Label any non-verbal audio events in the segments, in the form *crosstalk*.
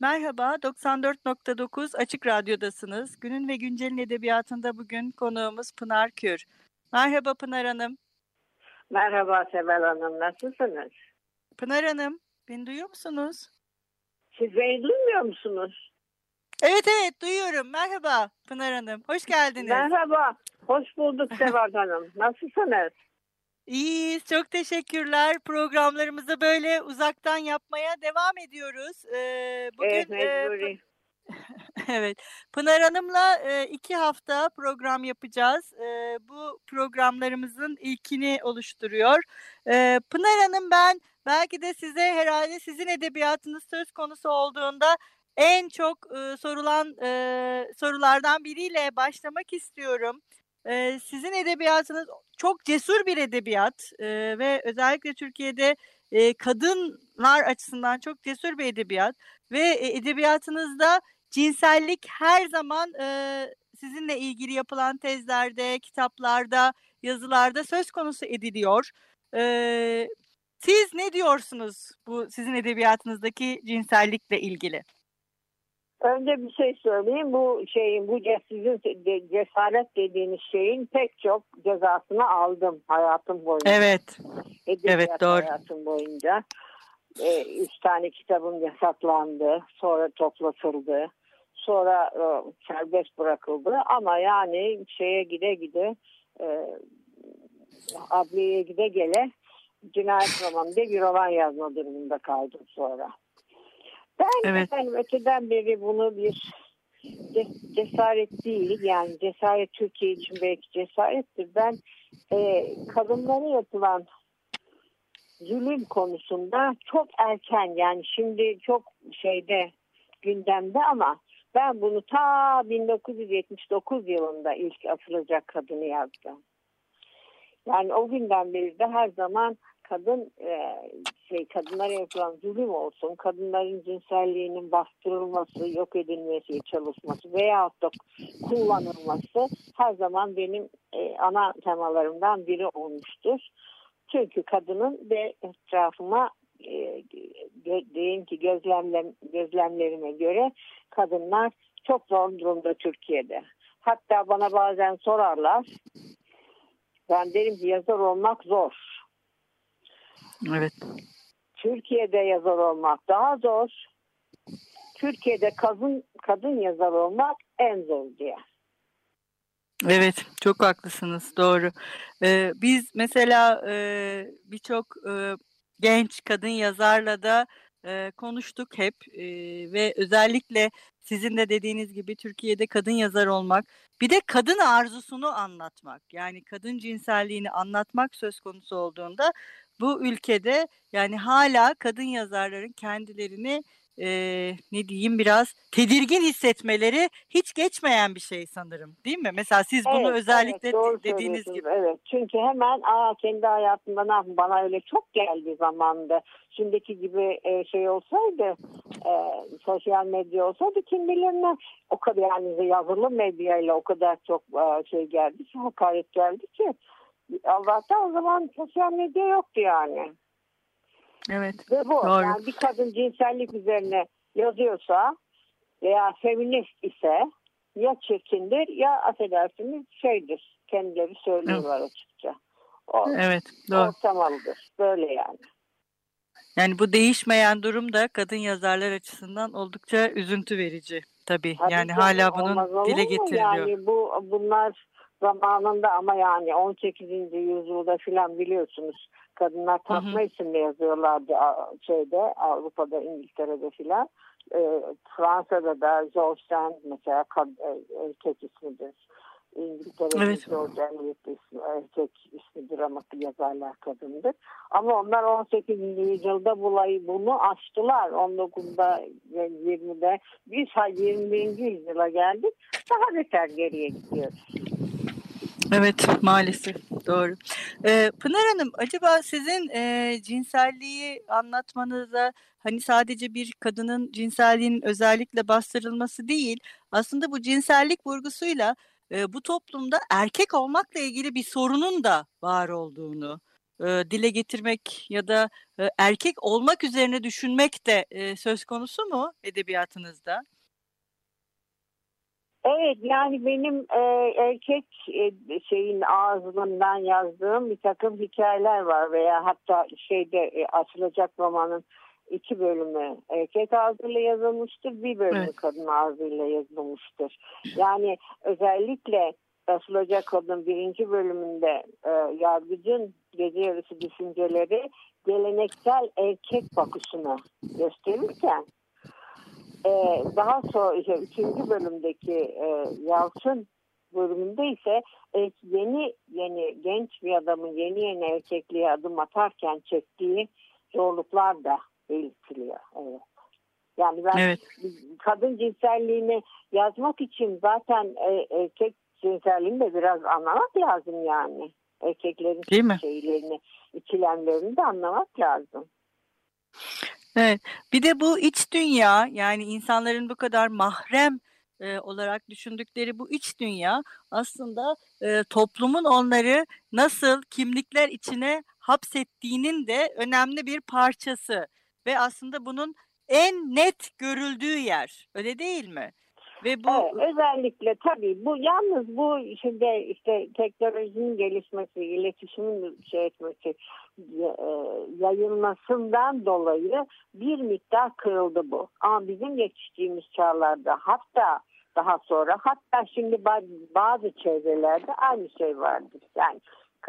Merhaba, 94.9 Açık Radyo'dasınız. Günün ve Güncel'in edebiyatında bugün konuğumuz Pınar Kür. Merhaba Pınar Hanım. Merhaba Seval Hanım, nasılsınız? Pınar Hanım, beni duyuyor musunuz? Siz beni duymuyor musunuz? Evet evet duyuyorum. Merhaba Pınar Hanım. Hoş geldiniz. Merhaba. Hoş bulduk Seval Hanım. *laughs* Nasılsınız? İyiyiz. Çok teşekkürler. Programlarımızı böyle uzaktan yapmaya devam ediyoruz. Ee, bugün, evet. E, *laughs* evet. Pınar Hanım'la e, iki hafta program yapacağız. E, bu programlarımızın ilkini oluşturuyor. E, Pınar Hanım ben belki de size herhalde sizin edebiyatınız söz konusu olduğunda en çok e, sorulan e, sorulardan biriyle başlamak istiyorum. E, sizin edebiyatınız çok cesur bir edebiyat e, ve özellikle Türkiye'de e, kadınlar açısından çok cesur bir edebiyat ve e, edebiyatınızda cinsellik her zaman e, sizinle ilgili yapılan tezlerde, kitaplarda, yazılarda söz konusu ediliyor. E, siz ne diyorsunuz bu sizin edebiyatınızdaki cinsellikle ilgili? Önce bir şey söyleyeyim. Bu şeyin, bu sizin cesaret dediğiniz şeyin pek çok cezasını aldım hayatım boyunca. Evet. Edebiyat evet doğru. Hayatım boyunca. Ee, üç tane kitabım yasaklandı. Sonra toplatıldı. Sonra e, serbest bırakıldı. Ama yani şeye gide gide e, adliyeye gide gele cinayet romanı diye bir roman yazma durumunda kaldım sonra. Ben evet. efendim öteden beri bunu bir cesaret değil yani cesaret Türkiye için belki cesarettir. Ben e, kadınlara yapılan zulüm konusunda çok erken yani şimdi çok şeyde gündemde ama ben bunu ta 1979 yılında ilk asılacak kadını yazdım. Yani o günden beri de her zaman kadın e, şey kadınlara yapılan zulüm olsun, kadınların cinselliğinin bastırılması, yok edilmesi, çalışması veyahut da kullanılması her zaman benim e, ana temalarımdan biri olmuştur. Çünkü kadının ve etrafıma e, ki gözlemlem, gözlemlerime göre kadınlar çok zor durumda Türkiye'de. Hatta bana bazen sorarlar. Ben derim ki yazar olmak zor. Evet. Türkiye'de yazar olmak daha zor. Türkiye'de kadın kadın yazar olmak en zor diye. Evet, çok haklısınız, doğru. Ee, biz mesela e, birçok e, genç kadın yazarla da e, konuştuk hep e, ve özellikle sizin de dediğiniz gibi Türkiye'de kadın yazar olmak, bir de kadın arzusunu anlatmak, yani kadın cinselliğini anlatmak söz konusu olduğunda bu ülkede yani hala kadın yazarların kendilerini e, ne diyeyim biraz tedirgin hissetmeleri hiç geçmeyen bir şey sanırım değil mi? Mesela siz evet, bunu özellikle evet, dediğiniz gibi. Evet çünkü hemen aa kendi hayatımda ne yapayım bana öyle çok geldi zamanda. Şimdiki gibi e, şey olsaydı e, sosyal medya olsaydı kim bilir ne o kadar yani yazılı medyayla o kadar çok e, şey geldi ki hakaret geldi ki Allah'tan o zaman sosyal medya yoktu yani. Evet. Ve bu doğru. yani bir kadın cinsellik üzerine yazıyorsa veya feminist ise ya çirkindir ya affedersiniz şeydir. Kendileri söylüyorlar evet. açıkça. O, evet doğru. Ortamalıdır. Böyle yani. Yani bu değişmeyen durum da kadın yazarlar açısından oldukça üzüntü verici tabii. tabii yani hala bunun dile getiriliyor. Yani bu bunlar zamanında ama yani 18. yüzyılda filan biliyorsunuz kadınlar takma isimle yazıyorlardı şeyde Avrupa'da İngiltere'de filan. E, Fransa'da da George Sand mesela e, erkek ismidir. İngiltere'de evet. George Eliot ismi, erkek ismi dramatı yazarlar kadındır. Ama onlar 18. yüzyılda bulayı bunu açtılar. 19'da 20'de biz 21. yüzyıla geldik. Daha beter geriye gidiyoruz. Evet maalesef doğru. Ee, Pınar Hanım acaba sizin e, cinselliği anlatmanıza hani sadece bir kadının cinselliğinin özellikle bastırılması değil aslında bu cinsellik vurgusuyla e, bu toplumda erkek olmakla ilgili bir sorunun da var olduğunu e, dile getirmek ya da e, erkek olmak üzerine düşünmek de e, söz konusu mu edebiyatınızda? Evet yani benim e, erkek e, şeyin ağzından yazdığım bir takım hikayeler var veya hatta şeyde e, açılacak romanın iki bölümü erkek ağzıyla yazılmıştır, bir bölümü evet. kadın ağzıyla yazılmıştır. Yani özellikle açılacak kadın birinci bölümünde e, yargıcın gece yarısı düşünceleri geleneksel erkek bakışını gösterirken ee, daha sonra işte, üçüncü bölümdeki e, Yalçın bölümünde ise e, yeni yeni genç bir adamın yeni yeni erkekliğe adım atarken çektiği zorluklar da belirtiliyor. Evet. Yani ben evet. kadın cinselliğini yazmak için zaten e, erkek cinselliğini de biraz anlamak lazım yani. Erkeklerin Değil mi? şeylerini, ikilemlerini de anlamak lazım. Evet. Bir de bu iç dünya yani insanların bu kadar mahrem e, olarak düşündükleri bu iç dünya aslında e, toplumun onları nasıl kimlikler içine hapsettiğinin de önemli bir parçası ve aslında bunun en net görüldüğü yer. Öyle değil mi? Ve bu evet, özellikle tabii bu yalnız bu şimdi işte teknolojinin gelişmesi, iletişimin şey etmesi, e, yayılmasından dolayı bir miktar kırıldı bu. Ama bizim yetiştiğimiz çağlarda hatta daha sonra hatta şimdi bazı çevrelerde aynı şey vardır. Yani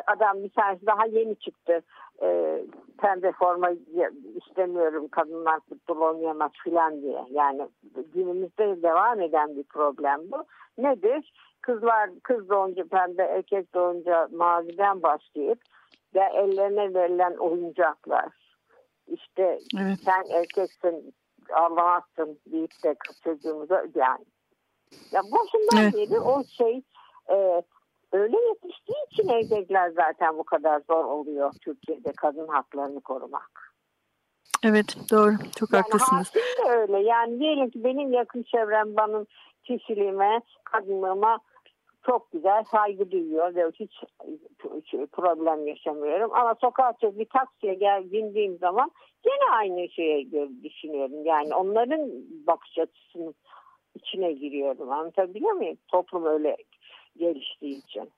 adam bir tanesi daha yeni çıktı. E, pembe forma istemiyorum kadınlar futbol oynayamaz filan diye. Yani günümüzde devam eden bir problem bu. Nedir? Kızlar kız doğunca pembe erkek doğunca maviden başlayıp ve ellerine verilen oyuncaklar. İşte evet. sen erkeksin Allah'sın deyip de çocuğumuza yani. Ya başından evet. beri o şey e, öyle yetiştiği için erkekler zaten bu kadar zor oluyor Türkiye'de kadın haklarını korumak. Evet doğru çok yani haklısınız. de öyle yani diyelim ki benim yakın çevrem benim kişiliğime kadınlığıma çok güzel saygı duyuyor ve hiç, hiç problem yaşamıyorum. Ama çıkıp bir taksiye gel bindiğim zaman yine aynı şeye düşünüyorum. Yani onların bakış açısının içine giriyorum. Anlatabiliyor muyum? Toplum öyle geliştiği için.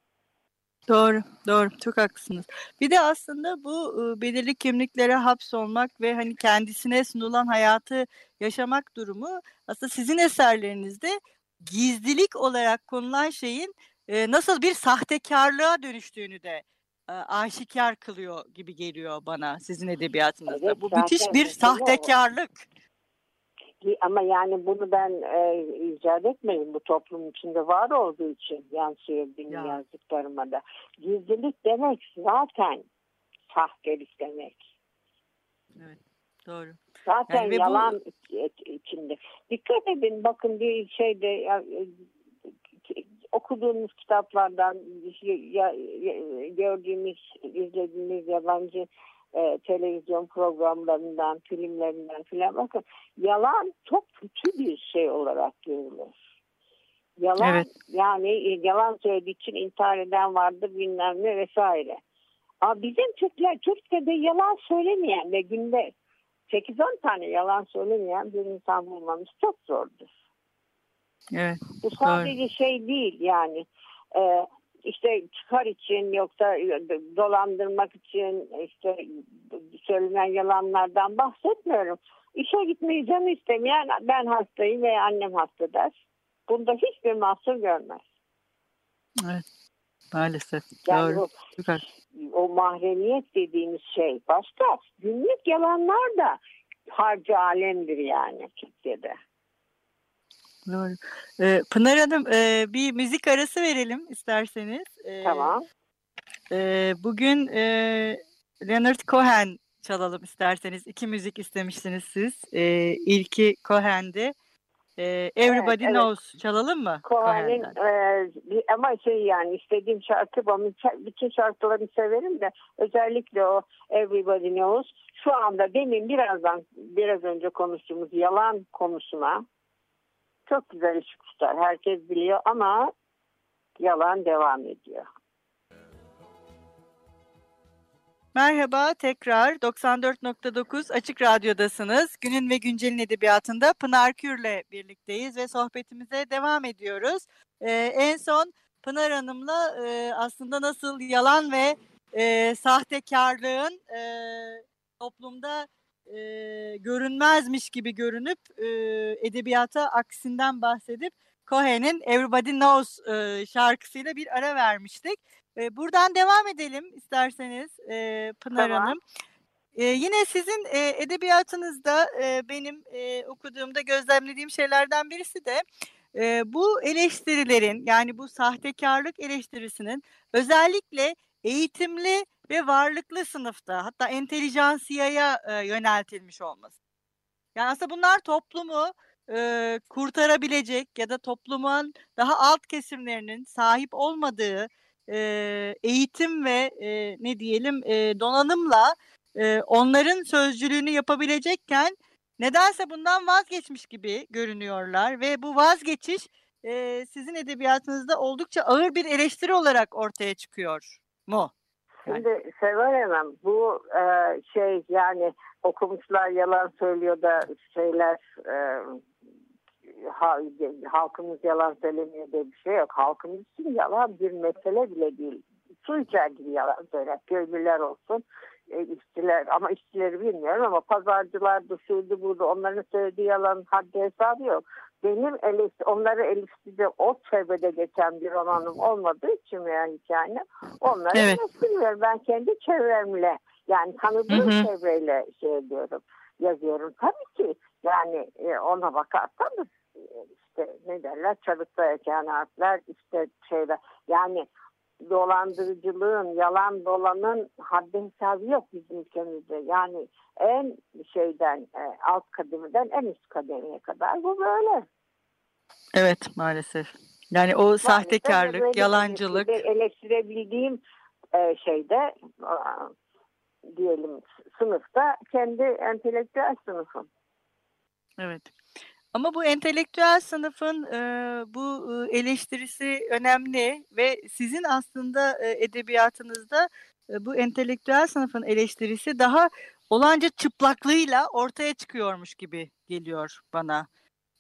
Doğru, doğru. Çok haklısınız. Bir de aslında bu belirli kimliklere hapsolmak ve hani kendisine sunulan hayatı yaşamak durumu aslında sizin eserlerinizde gizlilik olarak konulan şeyin nasıl bir sahtekarlığa dönüştüğünü de aşikar kılıyor gibi geliyor bana sizin edebiyatınızda. Evet, bu müthiş bir sahtekarlık. Ama yani bunu ben e, icat etmedim. Bu toplum içinde var olduğu için yansıyor benim ya. yazdıklarıma da. Gizlilik demek zaten sahtelik demek. Evet, doğru. Zaten yani yalan bu... içinde. Dikkat edin bakın bir şeyde ya, e, okuduğumuz kitaplardan ya, ya, gördüğümüz, izlediğimiz yabancı e, televizyon programlarından, filmlerinden filan bakın yalan çok kötü bir şey olarak görülür. Yalan evet. yani e, yalan söylediği için intihar eden vardı bilmem ne vesaire. Ama bizim Türkler Türkiye'de yalan söylemeyen ve günde 8-10 tane yalan söylemeyen bir insan bulmamız çok zordur. Evet, Bu sadece doğru. şey değil yani. E, işte çıkar için yoksa dolandırmak için işte söylenen yalanlardan bahsetmiyorum. İşe gitmeyi canı istemeyen ben hastayım veya annem hasta der. Bunda hiçbir mahsur görmez. Evet. Maalesef. Yani Doğru. O, o mahremiyet dediğimiz şey başka. Günlük yalanlar da harcı alemdir yani Türkiye'de. Doğru. Ee, Pınar Hanım e, bir müzik arası verelim isterseniz. Ee, tamam. E, bugün e, Leonard Cohen çalalım isterseniz. İki müzik istemiştiniz siz. E, ilki Cohen'di. E, Everybody evet, Knows evet. çalalım mı? Cohen'in e, ama şey yani istediğim şarkı ben bütün şarkılarını severim de özellikle o Everybody Knows şu anda benim birazdan biraz önce konuştuğumuz yalan konusuna çok güzel ışık tutar. Herkes biliyor ama yalan devam ediyor. Merhaba tekrar 94.9 Açık Radyo'dasınız. Günün ve Güncel'in edebiyatında Pınar Kür'le birlikteyiz ve sohbetimize devam ediyoruz. Ee, en son Pınar Hanım'la e, aslında nasıl yalan ve e, sahtekarlığın e, toplumda e, görünmezmiş gibi görünüp e, edebiyata aksinden bahsedip Cohen'in Everybody Knows e, şarkısıyla bir ara vermiştik. E, buradan devam edelim isterseniz e, Pınar tamam. Hanım. E, yine sizin e, edebiyatınızda e, benim e, okuduğumda gözlemlediğim şeylerden birisi de e, bu eleştirilerin yani bu sahtekarlık eleştirisinin özellikle eğitimli ve varlıklı sınıfta hatta entelijansiyaya e, yöneltilmiş olması. Yani aslında bunlar toplumu e, kurtarabilecek ya da toplumun daha alt kesimlerinin sahip olmadığı e, eğitim ve e, ne diyelim e, donanımla e, onların sözcülüğünü yapabilecekken nedense bundan vazgeçmiş gibi görünüyorlar ve bu vazgeçiş e, sizin edebiyatınızda oldukça ağır bir eleştiri olarak ortaya çıkıyor mu? Şimdi Seval Hanım bu e, şey yani okumuşlar yalan söylüyor da şeyler e, ha, halkımız yalan söylemiyor diye bir şey yok. Halkımız için yalan bir mesele bile değil. Su içer gibi yalan söyler. Köylüler olsun, e, işçiler ama işçileri bilmiyorum ama pazarcılar da şuydu burada onların söylediği yalan haddi hesabı yok. Benim eleştiri, onları eleştiride o çevrede geçen bir romanım olmadığı için veya hikaye onları evet. eleştirmiyorum. Ben kendi çevremle yani tanıdığım hı hı. çevreyle şey ediyorum yazıyorum. Tabii ki yani e, ona bakarsanız işte ne derler çarıkta eken harfler işte şeyler yani dolandırıcılığın, yalan dolanın haddi hesabı yok bizim ülkemizde. Yani en şeyden, e, alt kademeden en üst kademeye kadar bu böyle. Evet maalesef. Yani o maalesef sahtekarlık, yalancılık. Eleştirebildiğim e, şeyde diyelim sınıfta kendi entelektüel sınıfım. Evet. Ama bu entelektüel sınıfın e, bu eleştirisi önemli ve sizin aslında e, edebiyatınızda e, bu entelektüel sınıfın eleştirisi daha olanca çıplaklığıyla ortaya çıkıyormuş gibi geliyor bana.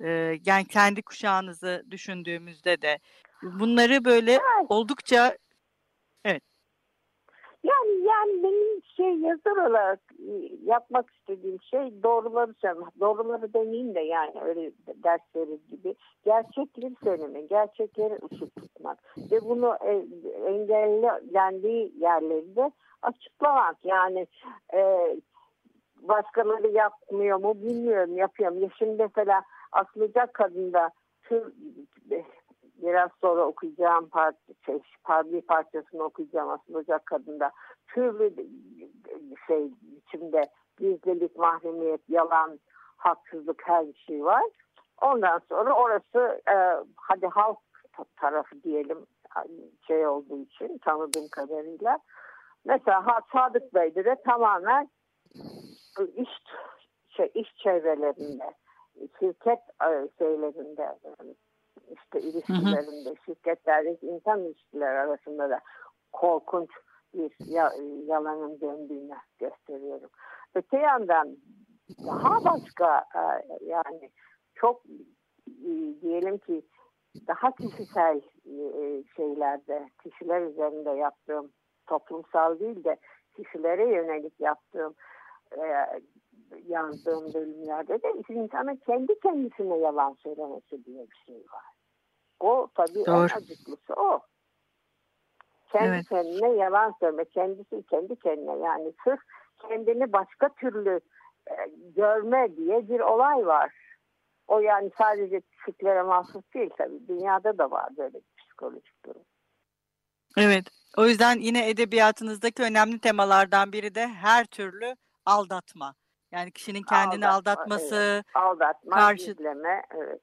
E, yani kendi kuşağınızı düşündüğümüzde de. Bunları böyle oldukça evet yani yani benim şey yazar olarak e, yapmak istediğim şey doğruları söylemek. Doğruları demeyeyim de yani öyle ders verir gibi. Gerçekleri söylemek, gerçekleri ışık tutmak. Ve bunu e, engellendiği yerleri de açıklamak. Yani e, başkaları yapmıyor mu bilmiyorum yapıyorum. Ya şimdi mesela Aslıcak Kadın'da tür, biraz sonra okuyacağım part, şey, bir parçasını okuyacağım aslında kadında. Türlü şey biçimde gizlilik, mahremiyet, yalan, haksızlık her şey var. Ondan sonra orası e, hadi halk tarafı diyelim şey olduğu için tanıdığım kadarıyla. Mesela Sadık Bey'de de tamamen iş şey iş çevrelerinde, şirket e, şeylerinde işte ilişkilerinde, hı hı. şirketlerdeki insan ilişkiler arasında da korkunç bir yalanın döndüğünü gösteriyorum. Öte yandan daha başka e, yani çok e, diyelim ki daha kişisel e, şeylerde, kişiler üzerinde yaptığım toplumsal değil de kişilere yönelik yaptığım yazdığım bölümlerde de insanın kendi kendisine yalan söylemesi diye bir şey var. O tabii Doğru. en acıklısı o. Kendi evet. kendine yalan söyleme, kendisi kendi kendine yani sırf kendini başka türlü e, görme diye bir olay var. O yani sadece Türklere mahsus değil tabii. Dünyada da var böyle bir psikolojik durum. Evet. O yüzden yine edebiyatınızdaki önemli temalardan biri de her türlü aldatma. Yani kişinin kendini aldatma, aldatması, evet. aldatma, karşı... gizleme, evet.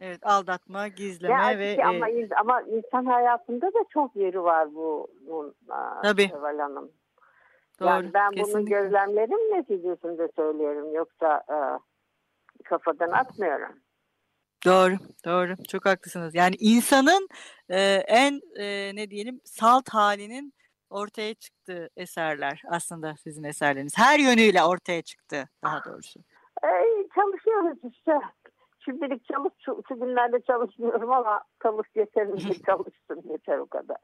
Evet, aldatma, gizleme ya, ve ama e... ama insan hayatında da çok yeri var bu bunun Tabii. Seval Hanım. Doğru, yani ben kesinlikle. bunu gözlemlerim neticesinde söylüyorum yoksa e, kafadan atmıyorum. Doğru, doğru. Çok haklısınız. Yani insanın e, en e, ne diyelim salt halinin ortaya çıktığı eserler aslında sizin eserleriniz. Her yönüyle ortaya çıktı daha doğrusu. E, çalışıyoruz işte. Şimdilik çalış, şu, şu günlerde çalışmıyorum ama çalış yeterince *laughs* çalıştım yeter o kadar.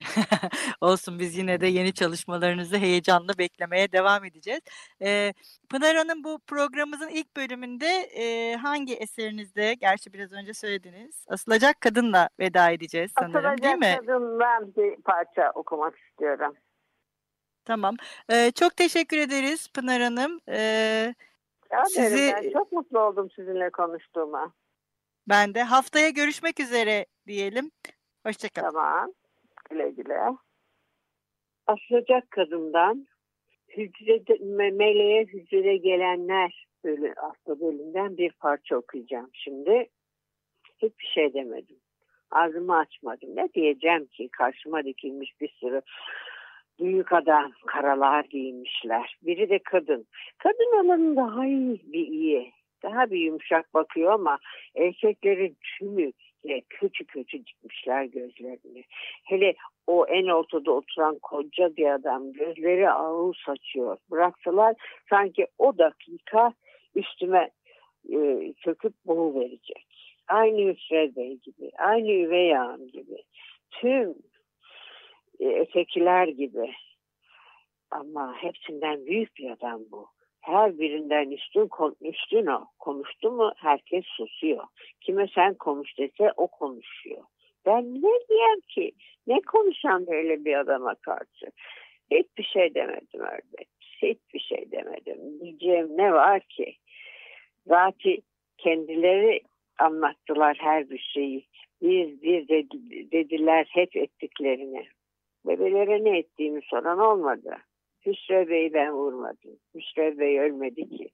*laughs* Olsun biz yine de yeni çalışmalarınızı heyecanla beklemeye devam edeceğiz. Ee, Pınar Hanım bu programımızın ilk bölümünde e, hangi eserinizde, gerçi biraz önce söylediniz, Asılacak Kadın'la veda edeceğiz sanırım Asılacak değil mi? Asılacak Kadın'dan bir parça okumak istiyorum. Tamam. Ee, çok teşekkür ederiz Pınar Hanım. Ee, sizi... Ben çok mutlu oldum sizinle konuştuğuma. Ben de. Haftaya görüşmek üzere diyelim. Hoşçakalın. Tamam. Güle güle. Asılacak kadından hücre, meleğe hücre gelenler böyle aslı bölümden bir parça okuyacağım şimdi. Hiçbir şey demedim. Ağzımı açmadım. Ne diyeceğim ki karşıma dikilmiş bir sürü büyük adam karalar giymişler. Biri de kadın. Kadın olanın daha iyi bir iyi. Daha bir yumuşak bakıyor ama erkeklerin tümü kötü kötü dikmişler gözlerini. Hele o en ortada oturan koca bir adam gözleri ağır saçıyor. Bıraksalar sanki o dakika üstüme e, çöküp boğu verecek. Aynı Hüsrev Bey gibi, aynı Üvey Ağam gibi, tüm e, ötekiler gibi. Ama hepsinden büyük bir adam bu her birinden üstün, üstün o. Konuştu mu herkes susuyor. Kime sen konuş dese o konuşuyor. Ben ne diyeyim ki? Ne konuşan böyle bir adama karşı? Hiçbir şey demedim ördek. Hiçbir şey demedim. Diyeceğim ne var ki? Zaten kendileri anlattılar her bir şeyi. Biz bir dediler hep ettiklerini. Bebelere ne ettiğimi soran olmadı. Hüsrev Bey'i ben vurmadım. Hüsrev Bey ölmedi ki.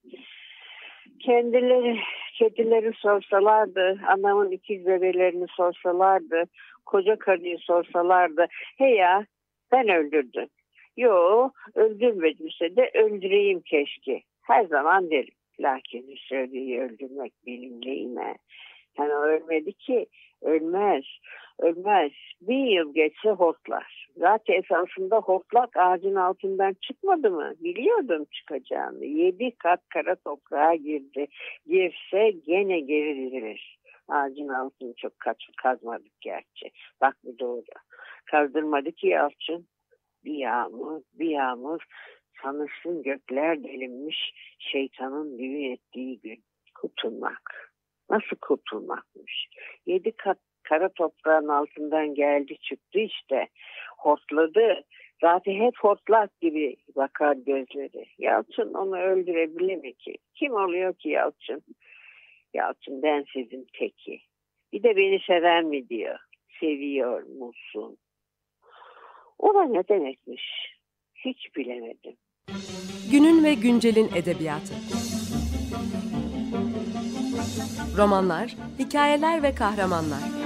Kendileri kedileri sorsalardı, anamın ikiz bebelerini sorsalardı, koca karıyı sorsalardı. He ya ben öldürdüm. Yo öldürmedimse de öldüreyim keşke. Her zaman derim. Lakin Hüsrev Bey'i öldürmek benim neyime. Yani ölmedi ki ölmez. Ölmez. Bir yıl geçse hortlar. Zaten esasında hortlak ağacın altından çıkmadı mı? Biliyordum çıkacağını. Yedi kat kara toprağa girdi. Girse gene geri dizilir. Ağacın altını çok kaç, kazmadık gerçi. Bak bu doğru. Kazdırmadı ki Yalçın. Bir yağmur, bir yağmur. Sanırsın gökler delinmiş şeytanın düğün ettiği gün. Kurtulmak. Nasıl kurtulmakmış? Yedi kat kara toprağın altından geldi çıktı işte. Hortladı. Zaten hep hortlak gibi bakar gözleri. Yalçın onu öldürebilir mi ki? Kim oluyor ki Yalçın? Yalçın ben sizin teki. Bir de beni sever mi diyor. Seviyor musun? O da ne demekmiş? Hiç bilemedim. Günün ve güncelin edebiyatı. Romanlar, hikayeler ve kahramanlar.